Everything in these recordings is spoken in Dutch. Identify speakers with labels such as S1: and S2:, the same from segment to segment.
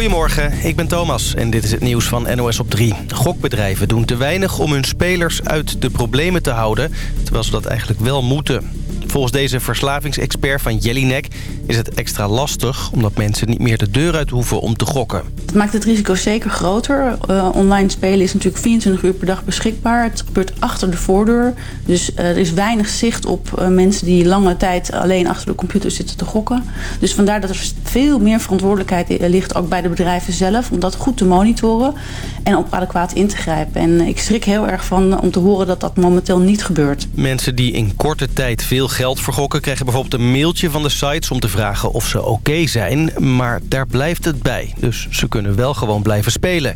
S1: Goedemorgen, ik ben Thomas en dit is het nieuws van NOS op 3. Gokbedrijven doen te weinig om hun spelers uit de problemen te houden... terwijl ze dat eigenlijk wel moeten. Volgens deze verslavingsexpert van Jellinek is het extra lastig... omdat mensen niet meer de deur uit hoeven om te gokken.
S2: Het maakt het risico zeker groter. Uh, online spelen is natuurlijk 24 uur per dag beschikbaar. Het gebeurt achter de voordeur. Dus uh, er is weinig zicht op uh, mensen die lange tijd alleen achter de computer zitten te gokken. Dus vandaar dat er veel meer verantwoordelijkheid ligt ook bij de bedrijven zelf... om dat goed te monitoren en op adequaat in te grijpen. En ik schrik heel erg van om te horen dat dat momenteel niet gebeurt.
S1: Mensen die in korte tijd veel geld vergokken... krijgen bijvoorbeeld een mailtje van de sites om te vragen of ze oké zijn. Maar daar blijft het bij. Dus ze kunnen wel gewoon blijven spelen.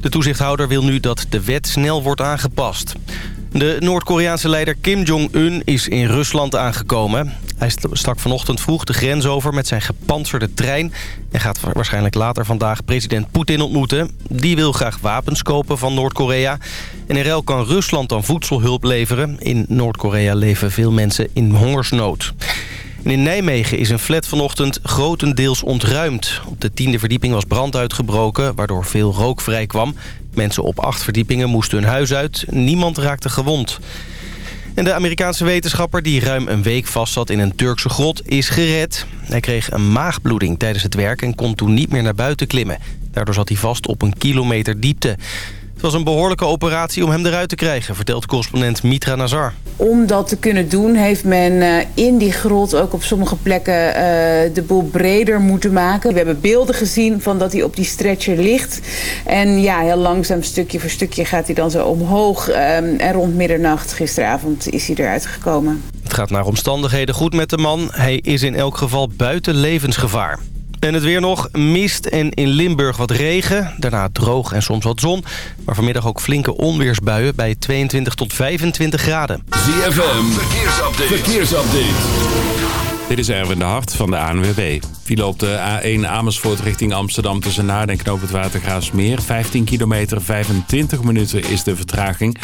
S1: De toezichthouder wil nu dat de wet snel wordt aangepast. De Noord-Koreaanse leider Kim Jong-un is in Rusland aangekomen. Hij stak vanochtend vroeg de grens over met zijn gepantserde trein... en gaat waarschijnlijk later vandaag president Poetin ontmoeten. Die wil graag wapens kopen van Noord-Korea. En in ruil kan Rusland dan voedselhulp leveren. In Noord-Korea leven veel mensen in hongersnood. In Nijmegen is een flat vanochtend grotendeels ontruimd. Op de tiende verdieping was brand uitgebroken, waardoor veel rook vrijkwam. Mensen op acht verdiepingen moesten hun huis uit. Niemand raakte gewond. En de Amerikaanse wetenschapper die ruim een week vastzat in een Turkse grot is gered. Hij kreeg een maagbloeding tijdens het werk en kon toen niet meer naar buiten klimmen. Daardoor zat hij vast op een kilometer diepte. Het was een behoorlijke operatie om hem eruit te krijgen, vertelt correspondent Mitra Nazar.
S3: Om dat te kunnen doen heeft men eh, in die grot ook op sommige plekken uh, de boel breder moeten maken. We hebben beelden gezien van dat hij op die stretcher ligt. En ja, heel langzaam stukje voor stukje gaat hij dan zo omhoog. Um, en rond middernacht gisteravond is hij eruit gekomen.
S1: Het gaat naar omstandigheden goed met de man. Hij is in elk geval buiten levensgevaar. En het weer nog, mist en in Limburg wat regen. Daarna droog en soms wat zon. Maar vanmiddag ook flinke onweersbuien bij 22 tot 25 graden.
S4: ZFM, verkeersupdate. verkeersupdate.
S5: Dit is Erwin de Hart van de ANWB. Viel op de A1 Amersfoort richting Amsterdam tussen Naarden en Knoop het Watergraafsmeer. 15 kilometer, 25 minuten is de vertraging.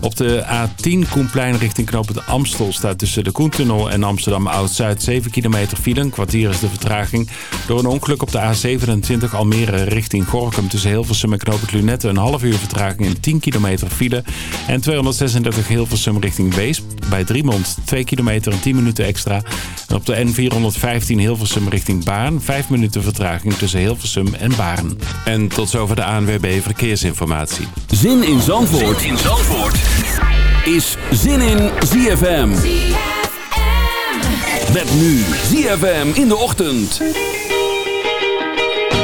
S5: Op de A10 Koenplein richting Knoop Amstel staat tussen de Koentunnel en Amsterdam Oud-Zuid 7 kilometer file. Een kwartier is de vertraging. Door een ongeluk op de A27 Almere richting Gorkum tussen Hilversum en Knoop Lunette een half uur vertraging en 10 kilometer file. En 236 Hilversum richting Weesp bij Driemond 2 kilometer en 10 minuten extra. En op de N415 Hilversum richting Baarn. 5 minuten vertraging tussen Hilversum en Baarn. En tot zover de ANWB Verkeersinformatie.
S4: Zin in Zandvoort, zin in Zandvoort. is Zin in ZFM. Met nu ZFM in de ochtend.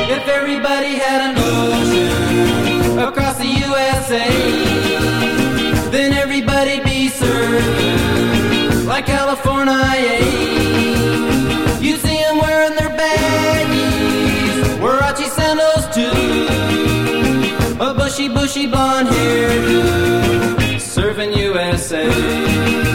S4: If everybody had an ocean across the USA, then everybody'd be served like California. Bushy, bushy blonde hairdo, serving USA.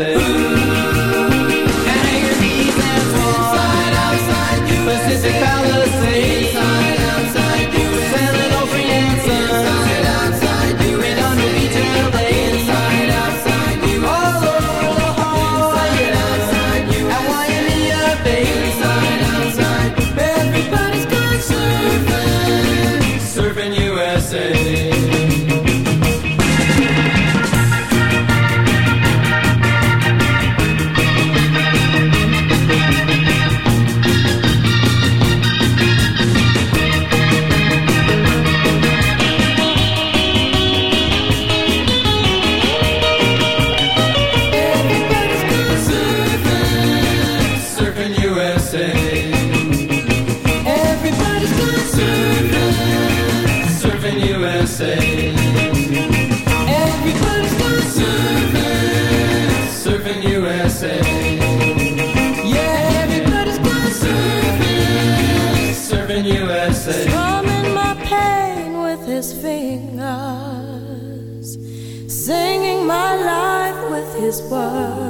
S6: say world.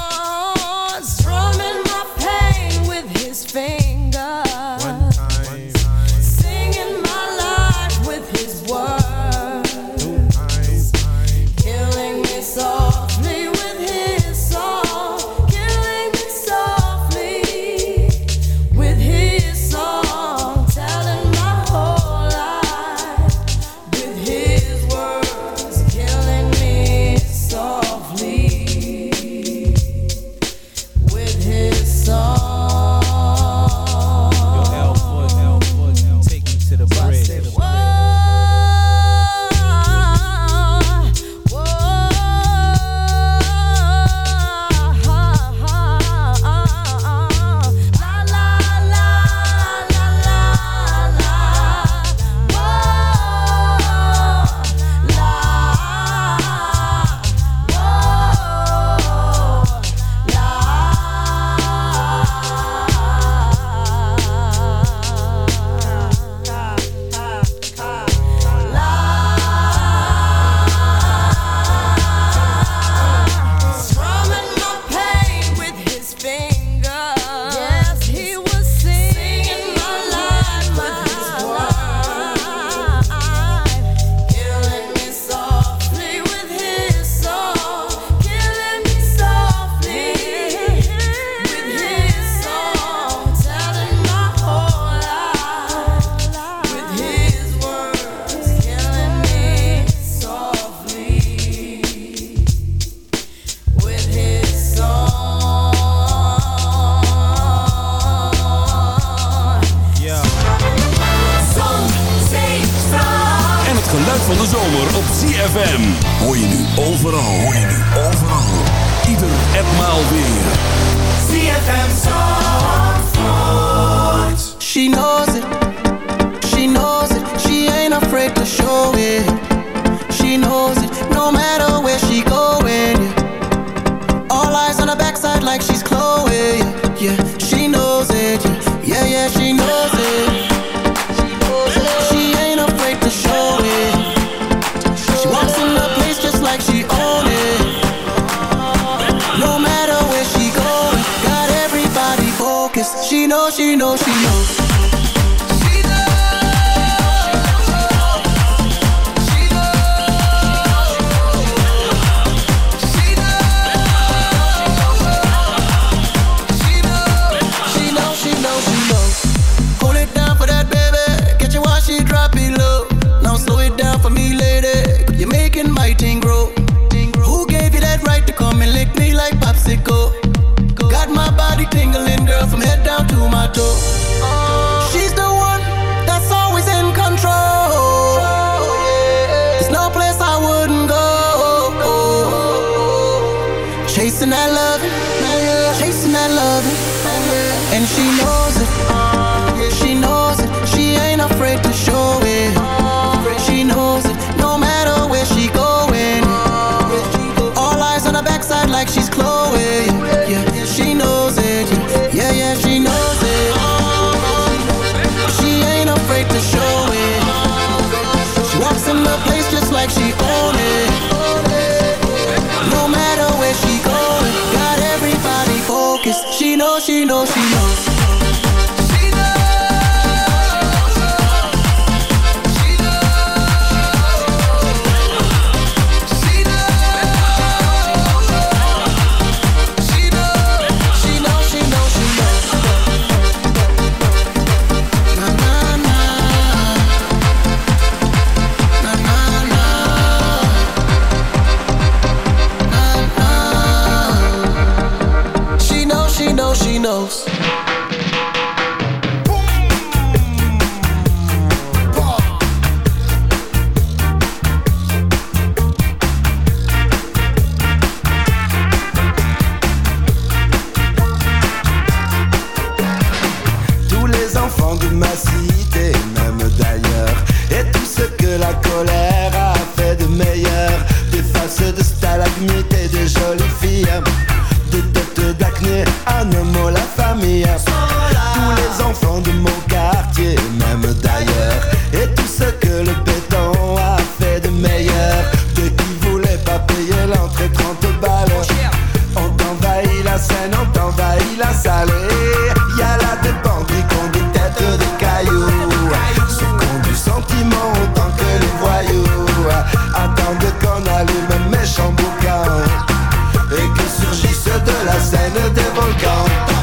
S7: plaine des volcans.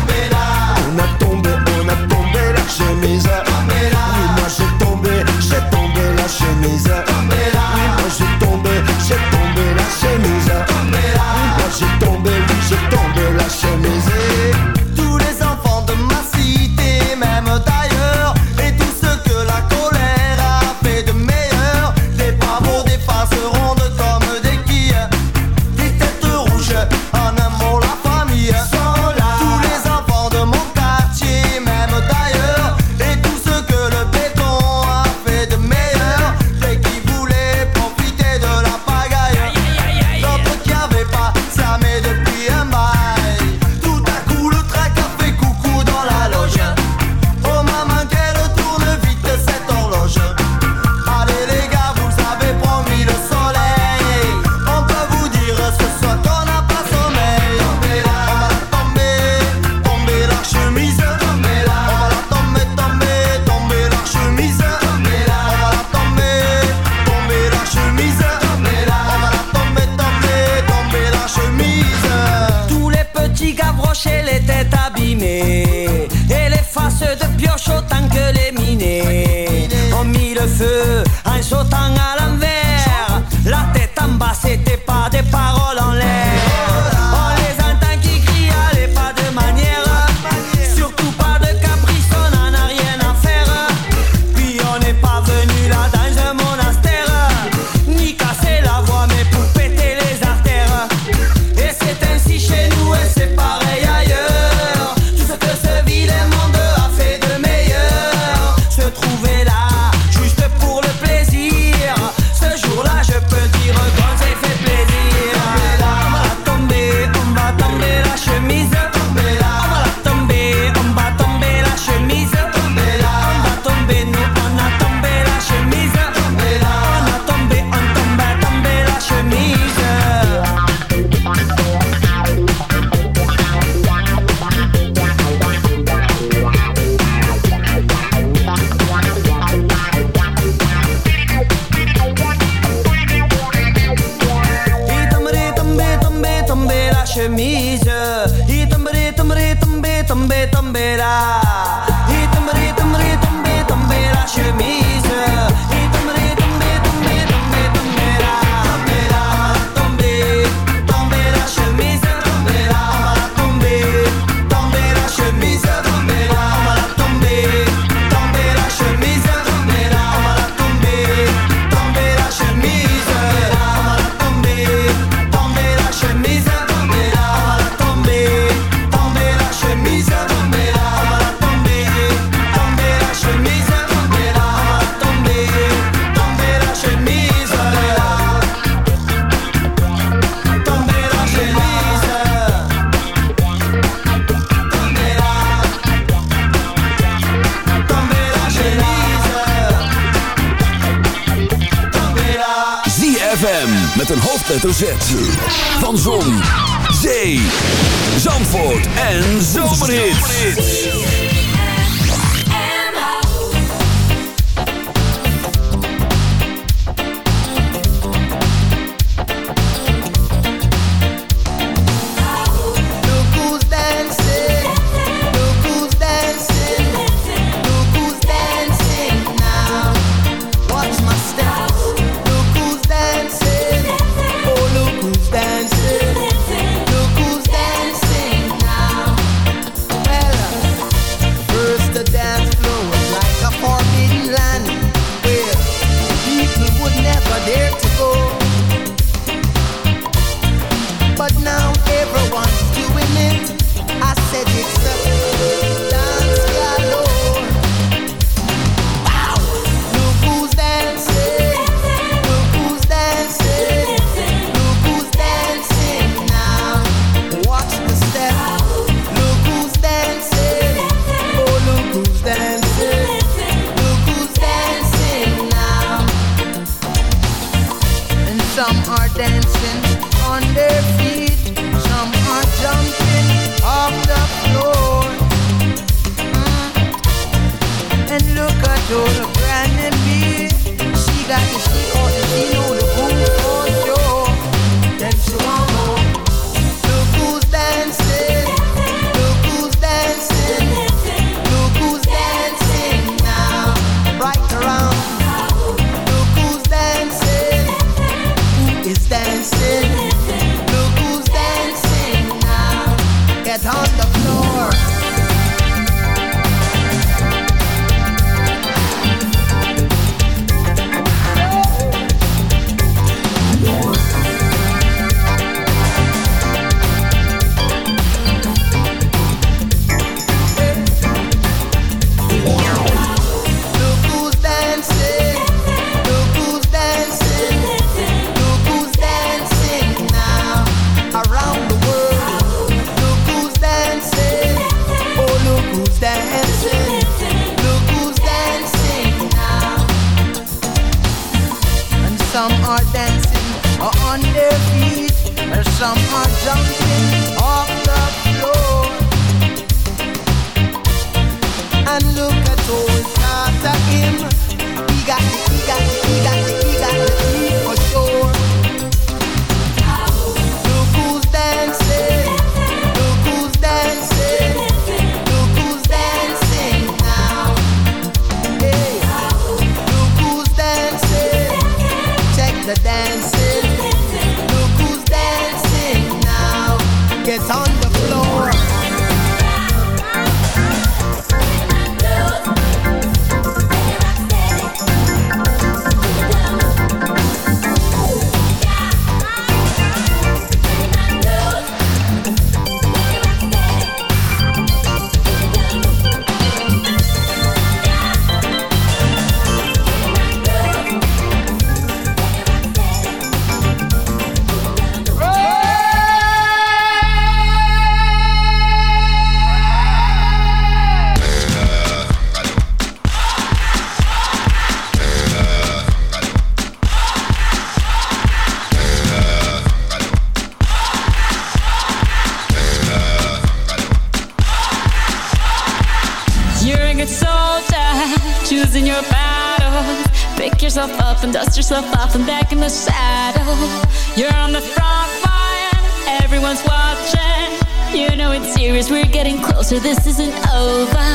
S8: Serious, we're getting closer, this isn't over.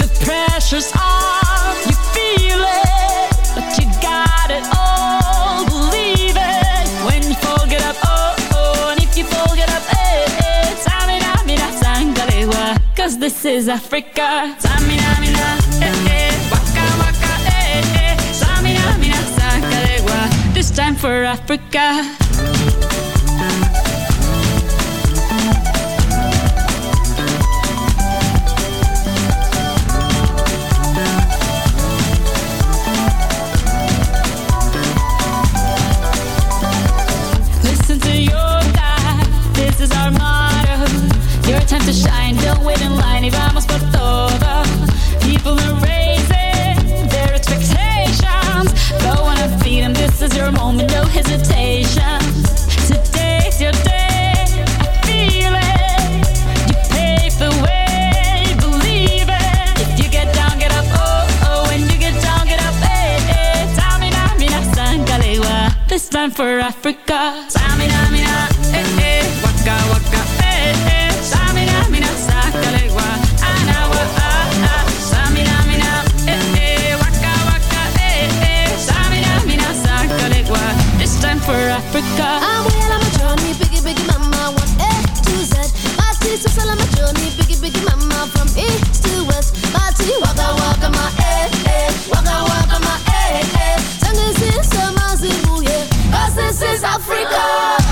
S8: The pressure's on, you feel it, but you got it all, believe it. When you fall, get up, oh, oh, and if you fall, get up, eh, eh. Samina, mina, sangalewa, cause this is Africa. Samina, mina, eh, eh, waka, waka, eh, eh. Samina, mina, sangalewa, this time for Africa. Time to shine, don't wait in line, y vamos por todo. People are raising their expectations. Go on and feed them, this is your moment, no hesitation. Today's your day, I feel it. You pave the way, believe it. If you get down, get up, oh, oh. When you get down, get up, mina, sangalewa. This time for Africa. Mina, eh, eh. Waka, waka, Africa.
S9: I'm well on my journey, biggie, biggie, mama, one A to Z. My teeth are on my journey, biggie, biggie, mama, from east to west. My teeth, waka, waka, my eh, eh, waka, waka, my eh, eh. Tango is summer, zimu, yeah, 'cause this is Africa.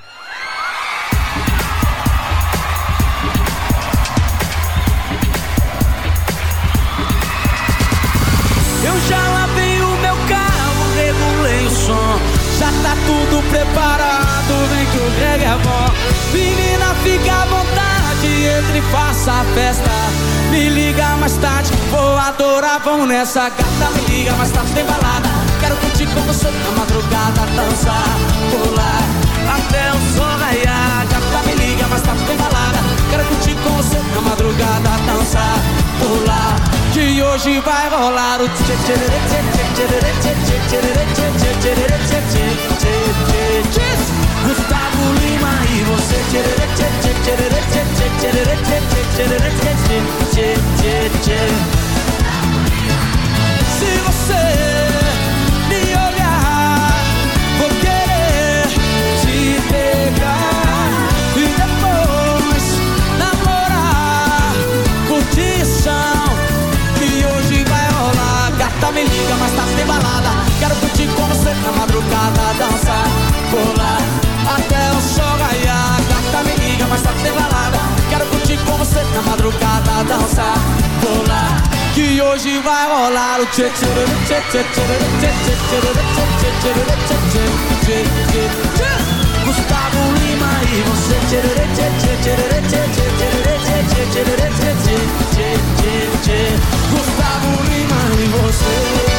S10: vamos nessa gata, me liga, mais tarde tem balada. Quero curtir com você na madrugada, dançar, pular, até o sol raiar. Gata, me liga, mais tarde tem balada. Quero curtir com você na madrugada, dançar, pular. Que hoje vai rolar o tchê tchê tchê, tchê, tchê, tchê, tchê tchê tchê tchê tchê tchê tchê tchê tchê tchê tchê tchê Só me liga, mas tá sem balada Quero curtir com você na madrugada Dançar, rolar até o chão raiar Gata, me liga, mas tá sem balada Quero curtir com você na madrugada Dançar, rolar. que hoje vai rolar o tchê tchê tchê tchê tchê tchê tchê tchê tchê Gustavo Lima e você tchê tchê tchê tchê tchê tchê Gustavo Lima e você.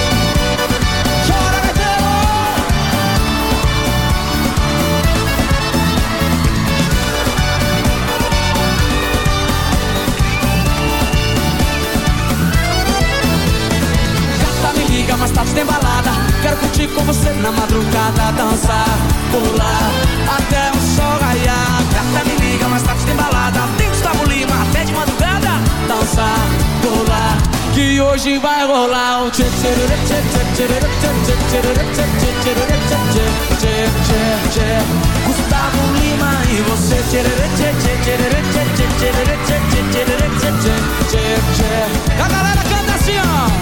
S10: Tá, mas tá tudo embalada. Quero curtir com você na madrugada Dançar, pular, até o sol raiar. Gata tá, me liga, mas tá tudo embalada. Gustavo Lima, até de madrugada Dançar, pular, que hoje vai rolar o tchê tchê tchê tchê tchê tchê tchê Gustavo Lima e você tchê tchê tchê tchê tchê tchê tchê tchê tchê tchê tchê A galera canta assim, ó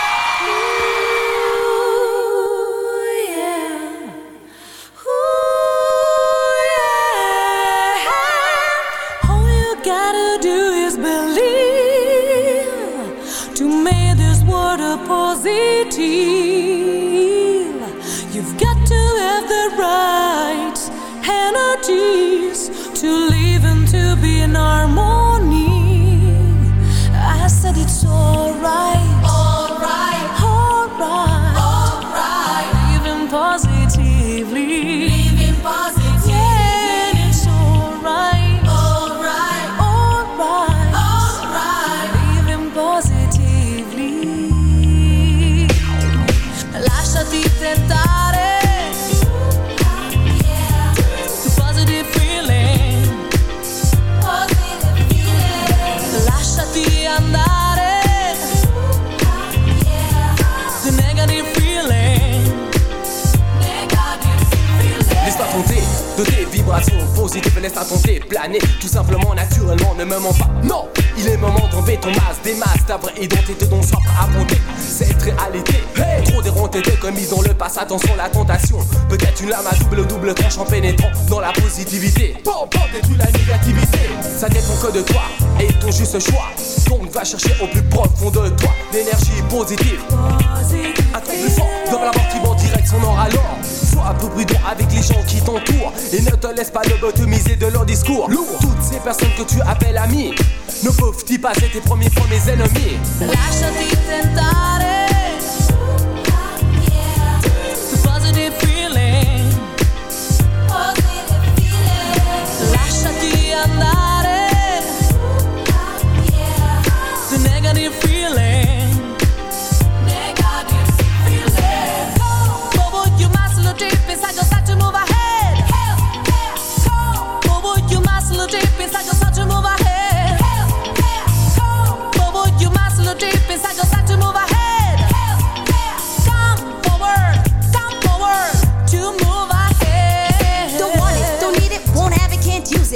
S11: Tout simplement, naturellement, ne me mens pas. Non, il est moment d'enlever ton masque, des masques, ta vraie identité dont soif à affronter cette réalité. Hey Trop déronté de commis dans le passé, attention la tentation. Peut-être une lame à double double tranche en pénétrant dans la positivité. Bon, bon, détruis la négativité? Ça dépend que de toi et ton juste choix. Donc va chercher au plus profond de toi l'énergie positive. Un plus fort dans la direction nord alors. Sois un peu prudent avec les gens qui t'entourent et ne te laisse pas lobotomiser de leur discours. Toutes ces personnes que tu appelles amis ne peuvent-ils pas être tes premiers fois mes ennemis?
S12: Lasciati tentare. The positive feeling. Lasciati andare.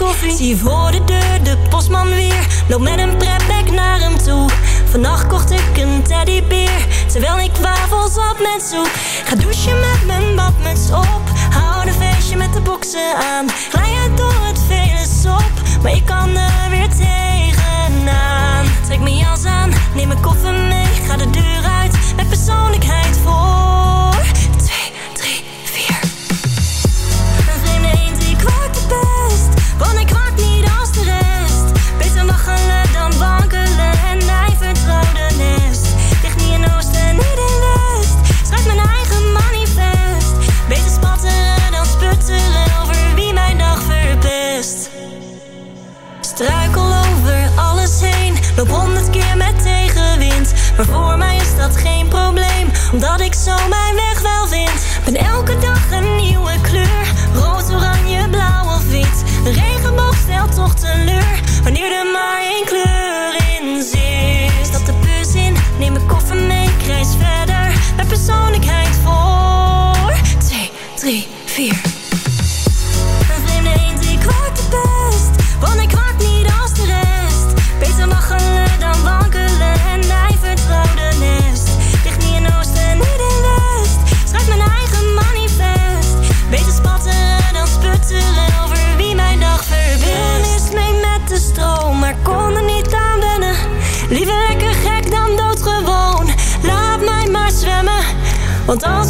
S13: koffie. Zie voor de deur de postman weer. Loop met een prepback naar hem toe. Vannacht kocht ik een teddybeer. Terwijl ik wafels had met soep. Ga douchen met mijn badmuts op. Hou een feestje met de boksen aan. Glij uit door het vele sop. Maar ik kan er weer tegenaan. Trek mijn jas aan. Neem mijn koffer mee. Ga de deur uit. Met persoonlijkheid voor. Twee, drie, vier. Een vreemde eend die kwaakt. Loop honderd keer met tegenwind. Maar voor mij is dat geen probleem, omdat ik zo mijn weg wel vind. Ben elke
S14: Don't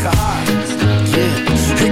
S15: tegen haar.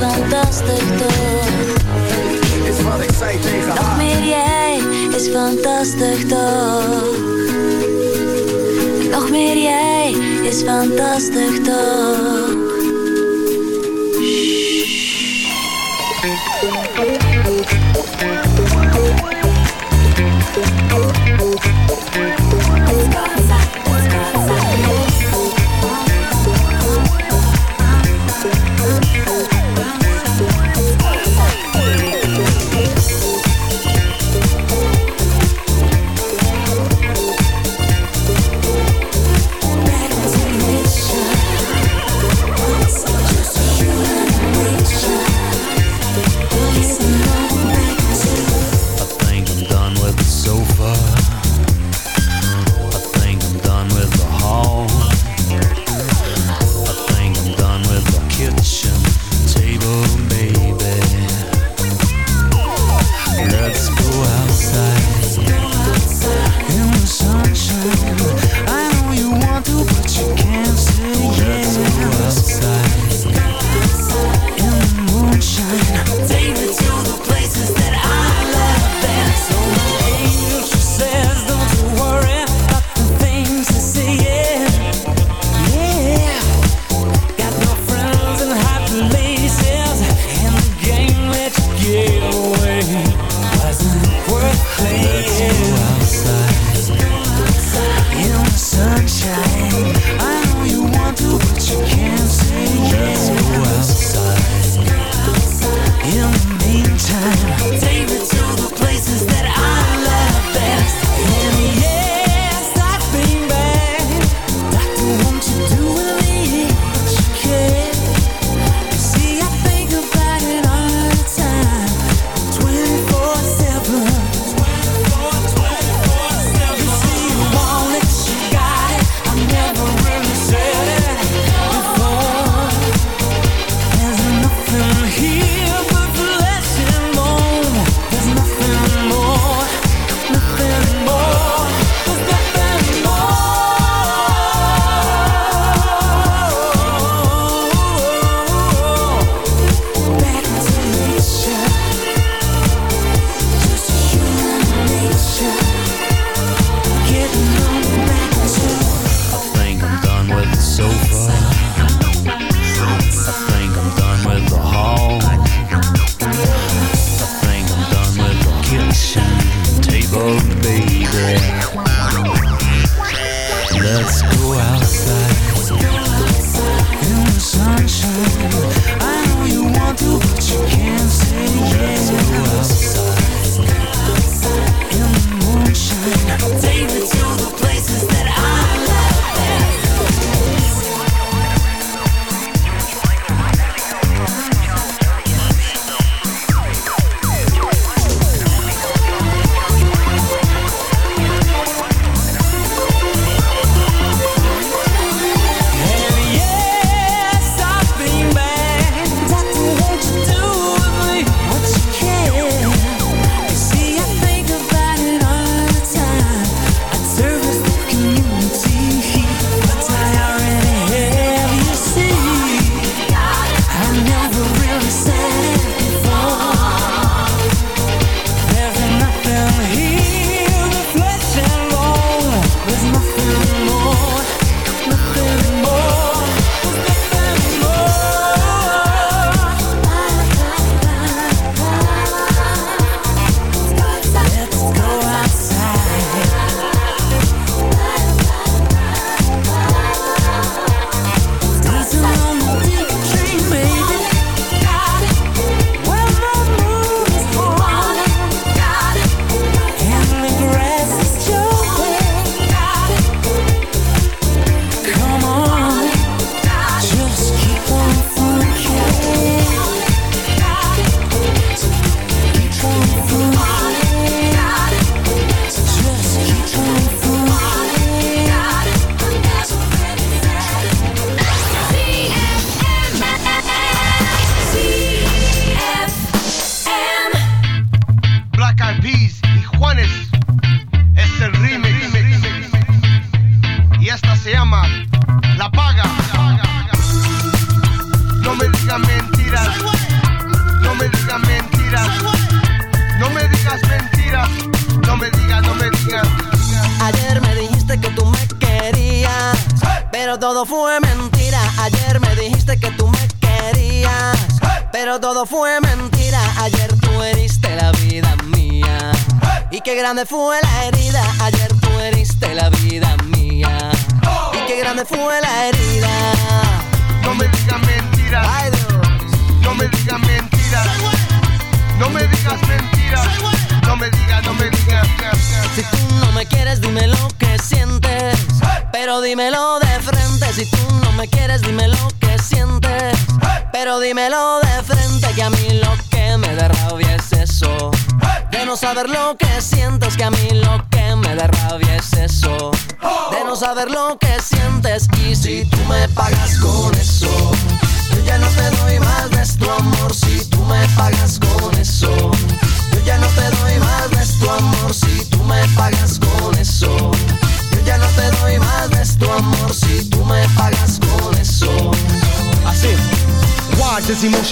S9: fantastisch toch?
S15: is wat ik zei tegen
S9: Nog
S15: haar.
S9: meer jij is fantastisch toch? Nog meer jij is fantastisch toch?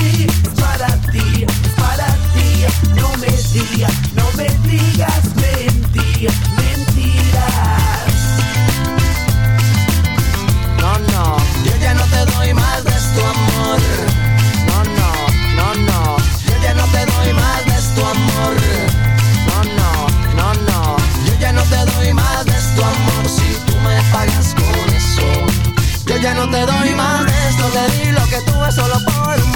S16: es para ti, es para ti. No me digas, no me digas mentir, mentiras.
S17: No, no, yo ya no te doy más de tu amor. No, no, no, no, yo ya no te doy más de tu amor. No, no, no, no, yo ya no te doy más de tu amor si tú me pagas con eso. Yo ya no te doy más de esto, te di lo que tuve solo por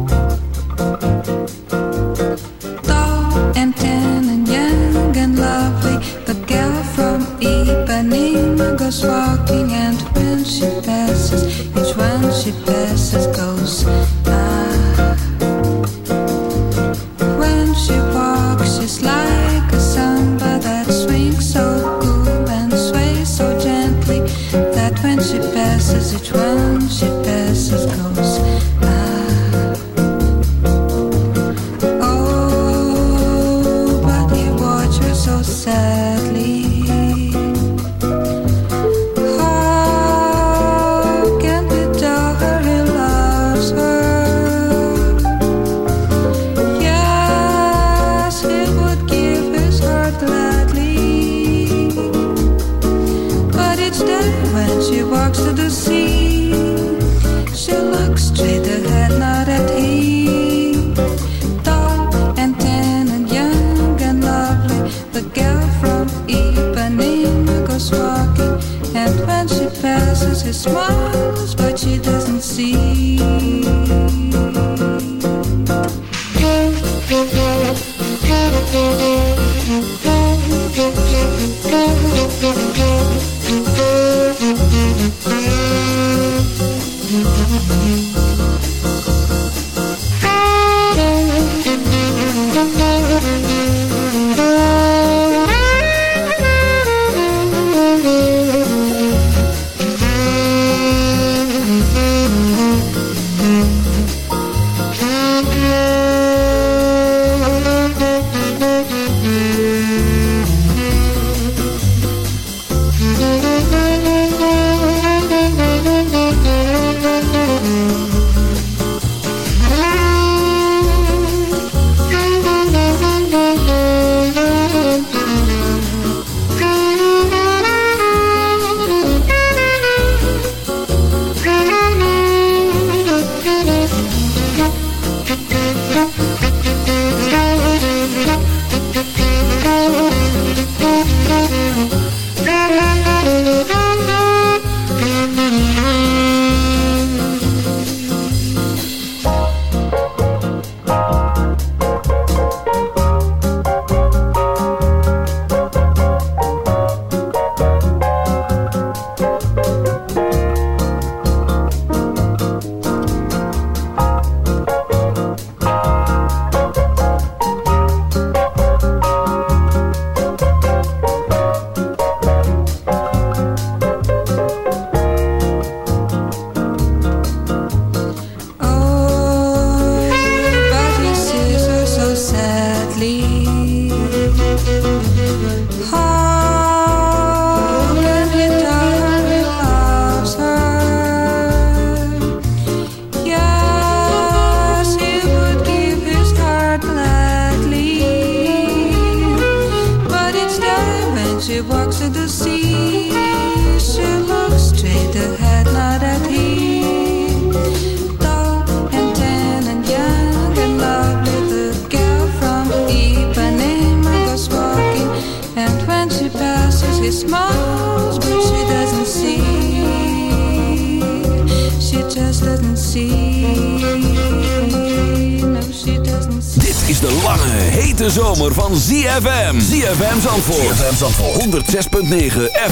S4: 106.9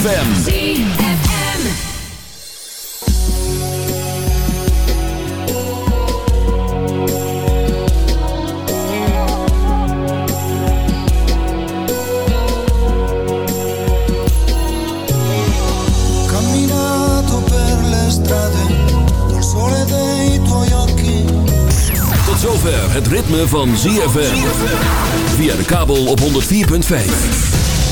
S4: FM. Tot zover het ritme van ZFM. Via de kabel op 104.5.